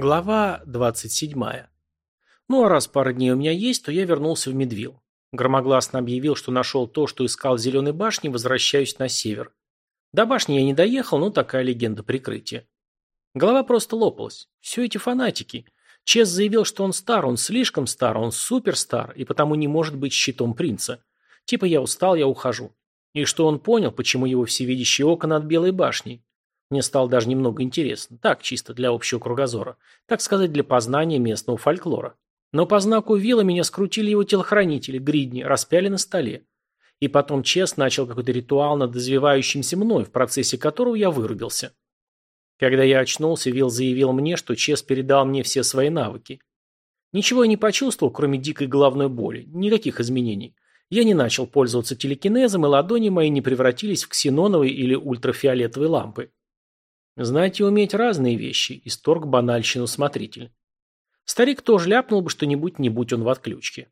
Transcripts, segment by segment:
Глава 27. Ну а раз пара дней у меня есть, то я вернулся в Медвилл. Громогласно объявил, что нашел то, что искал в Зеленой башне, возвращаюсь на север. До башни я не доехал, но такая легенда прикрытия. Голова просто лопалась. Все эти фанатики. Чес заявил, что он стар, он слишком стар, он суперстар, и потому не может быть щитом принца. Типа я устал, я ухожу. И что он понял, почему его всевидящее око над Белой башней. Мне стало даже немного интересно. Так, чисто для общего кругозора. Так сказать, для познания местного фольклора. Но по знаку вилла меня скрутили его телохранители, гридни, распяли на столе. И потом Чес начал какой-то ритуал над извивающимся мной, в процессе которого я вырубился. Когда я очнулся, Вилл заявил мне, что Чес передал мне все свои навыки. Ничего я не почувствовал, кроме дикой головной боли. Никаких изменений. Я не начал пользоваться телекинезом, и ладони мои не превратились в ксеноновые или ультрафиолетовые лампы. Знать и уметь разные вещи, исторг банальщину смотритель. Старик тоже ляпнул бы что-нибудь, не будь он в отключке.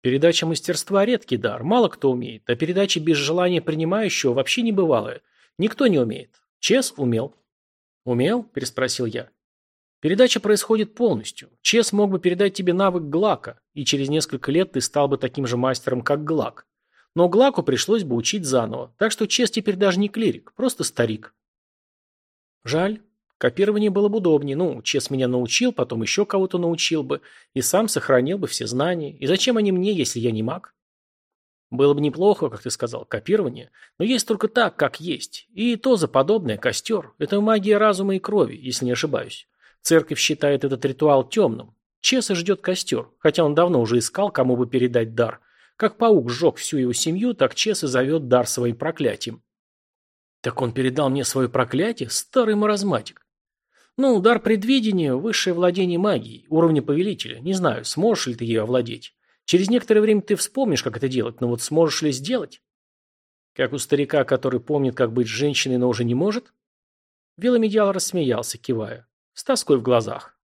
Передача мастерства – редкий дар, мало кто умеет, а передача без желания принимающего вообще не бывалая. Никто не умеет. Чес умел. «Умел?» – переспросил я. Передача происходит полностью. Чес мог бы передать тебе навык Глака, и через несколько лет ты стал бы таким же мастером, как Глак. Но Глаку пришлось бы учить заново, так что Чес теперь даже не клирик, просто старик. Жаль. Копирование было бы удобнее. Ну, Чес меня научил, потом еще кого-то научил бы. И сам сохранил бы все знания. И зачем они мне, если я не маг? Было бы неплохо, как ты сказал, копирование. Но есть только так, как есть. И то за подобное костер. Это магия разума и крови, если не ошибаюсь. Церковь считает этот ритуал темным. Чеса ждет костер, хотя он давно уже искал, кому бы передать дар. Как паук сжег всю его семью, так Чес и зовет дар своим проклятием. Так он передал мне свое проклятие, старый маразматик. Ну, удар предвидения – высшее владение магией, уровня повелителя. Не знаю, сможешь ли ты ее овладеть. Через некоторое время ты вспомнишь, как это делать, но вот сможешь ли сделать? Как у старика, который помнит, как быть женщиной, но уже не может? Веломедиал рассмеялся, кивая, с тоской в глазах.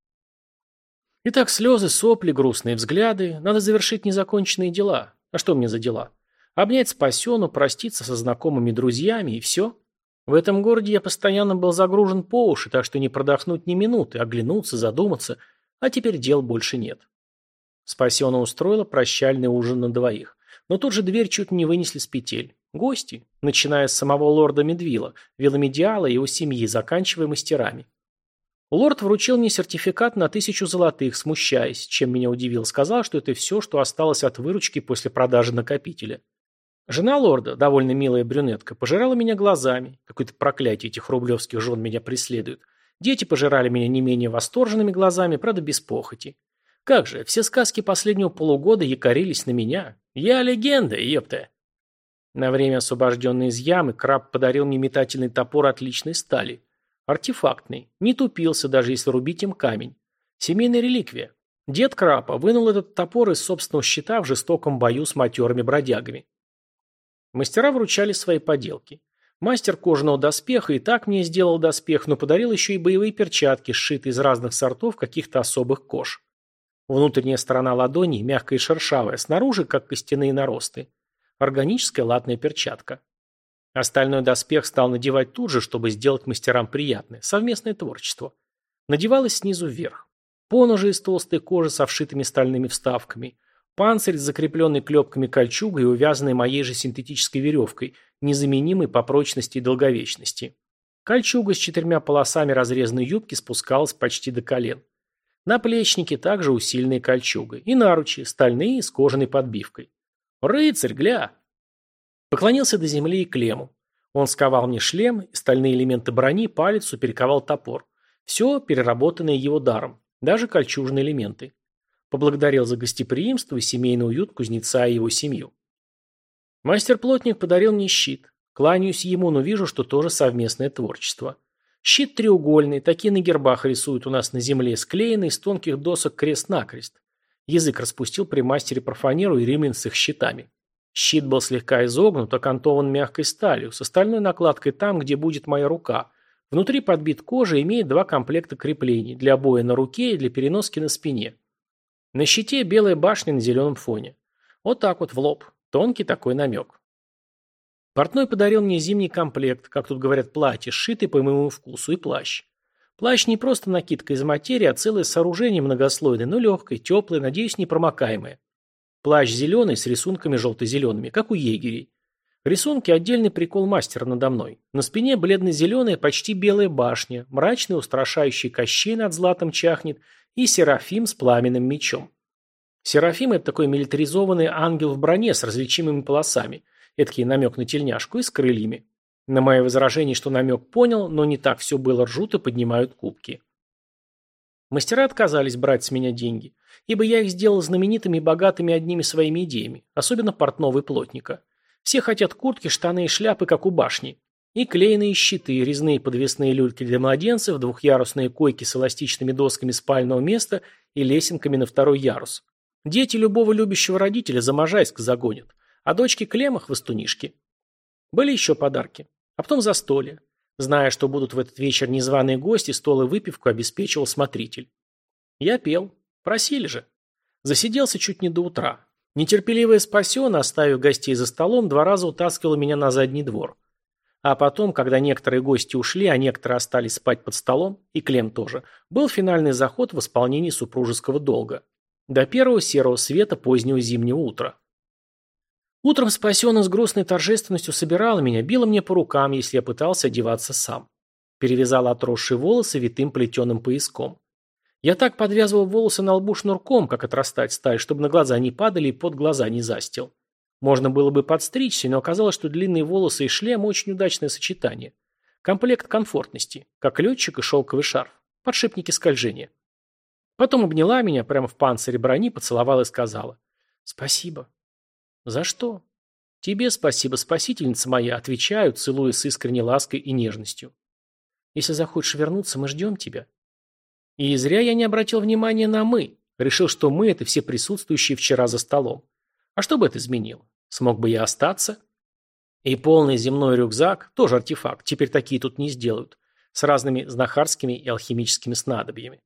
Итак, слезы, сопли, грустные взгляды. Надо завершить незаконченные дела. А что мне за дела? Обнять спасену, проститься со знакомыми друзьями и все? В этом городе я постоянно был загружен по уши, так что не продохнуть ни минуты, оглянуться, задуматься, а теперь дел больше нет. Спасена устроила прощальный ужин на двоих. Но тут же дверь чуть не вынесли с петель. Гости, начиная с самого лорда Медвила, Веломедиала и его семьи, заканчивая мастерами. Лорд вручил мне сертификат на тысячу золотых, смущаясь, чем меня удивил. Сказал, что это все, что осталось от выручки после продажи накопителя. Жена лорда, довольно милая брюнетка, пожирала меня глазами. Какое-то проклятие этих рублевских жен меня преследует. Дети пожирали меня не менее восторженными глазами, правда, без похоти. Как же, все сказки последнего полугода якорились на меня. Я легенда, епта. На время освобожденный из ямы, краб подарил мне метательный топор отличной стали. Артефактный. Не тупился, даже если рубить им камень. Семейная реликвия. Дед Крапа вынул этот топор из собственного щита в жестоком бою с матерыми бродягами. Мастера вручали свои поделки. Мастер кожаного доспеха и так мне сделал доспех, но подарил еще и боевые перчатки, сшитые из разных сортов каких-то особых кож. Внутренняя сторона ладони мягкая и шершавая, снаружи как костяные наросты. Органическая латная перчатка. Остальной доспех стал надевать тут же, чтобы сделать мастерам приятное. Совместное творчество. Надевалось снизу вверх. Поножи из толстой кожи со вшитыми стальными вставками. Панцирь с закрепленной клепками кольчугой и увязанной моей же синтетической веревкой, незаменимой по прочности и долговечности. Кольчуга с четырьмя полосами разрезанной юбки спускалась почти до колен. Наплечники также усиленные кольчугой. И наручи, стальные, с кожаной подбивкой. «Рыцарь, гля!» Поклонился до земли и клему. Он сковал мне шлем, стальные элементы брони, палицу, перековал топор. Все переработанное его даром, даже кольчужные элементы. Поблагодарил за гостеприимство и семейный уют кузнеца и его семью. Мастер-плотник подарил мне щит. Кланяюсь ему, но вижу, что тоже совместное творчество. Щит треугольный, такие на гербах рисуют у нас на земле, склеенный из тонких досок крест-накрест. Язык распустил при мастере профанеру и римлян с их щитами. Щит был слегка изогнут, окантован мягкой сталью, с остальной накладкой там, где будет моя рука. Внутри подбит кожа имеет два комплекта креплений, для боя на руке и для переноски на спине. На щите белая башня на зеленом фоне. Вот так вот в лоб. Тонкий такой намек. Портной подарил мне зимний комплект, как тут говорят, платье, сшитый по моему вкусу, и плащ. Плащ не просто накидка из материи, а целое сооружение многослойное, но легкое, теплое, надеюсь, непромокаемое. Плащ зеленый с рисунками желто-зелеными, как у егерей. Рисунки – отдельный прикол мастера надо мной. На спине бледно-зеленая, почти белая башня, мрачный, устрашающий Кощей над златом чахнет и Серафим с пламенным мечом. Серафим – это такой милитаризованный ангел в броне с различимыми полосами, эдакий намек на тельняшку и с крыльями. На мое возражение, что намек понял, но не так все было, ржут и поднимают кубки. Мастера отказались брать с меня деньги, ибо я их сделал знаменитыми и богатыми одними своими идеями, особенно портного и плотника. Все хотят куртки, штаны и шляпы, как у башни. И клееные щиты, резные подвесные люльки для младенцев, двухъярусные койки с эластичными досками спального места и лесенками на второй ярус. Дети любого любящего родителя за Можайск загонят, а дочки Клемах – востунишки. Были еще подарки. А потом застолье. Зная, что будут в этот вечер незваные гости, стол и выпивку обеспечивал смотритель. Я пел. Просили же. Засиделся чуть не до утра. Нетерпеливая спасен, оставив гостей за столом, два раза утаскивала меня на задний двор. А потом, когда некоторые гости ушли, а некоторые остались спать под столом, и Клем тоже, был финальный заход в исполнении супружеского долга. До первого серого света позднего зимнего утра. Утром спасенная с грустной торжественностью собирала меня, била мне по рукам, если я пытался одеваться сам. Перевязала отросшие волосы витым плетеным пояском. Я так подвязывал волосы на лбу шнурком, как отрастать стали, чтобы на глаза не падали и под глаза не застил. Можно было бы подстричься, но оказалось, что длинные волосы и шлем – очень удачное сочетание. Комплект комфортности, как летчик и шелковый шарф, подшипники скольжения. Потом обняла меня прямо в панцире брони, поцеловала и сказала «Спасибо, «За что?» «Тебе спасибо, спасительница моя», отвечаю, целуя с искренней лаской и нежностью. «Если захочешь вернуться, мы ждем тебя». И зря я не обратил внимания на «мы». Решил, что мы – это все присутствующие вчера за столом. А что бы это изменило? Смог бы я остаться? И полный земной рюкзак – тоже артефакт, теперь такие тут не сделают, с разными знахарскими и алхимическими снадобьями.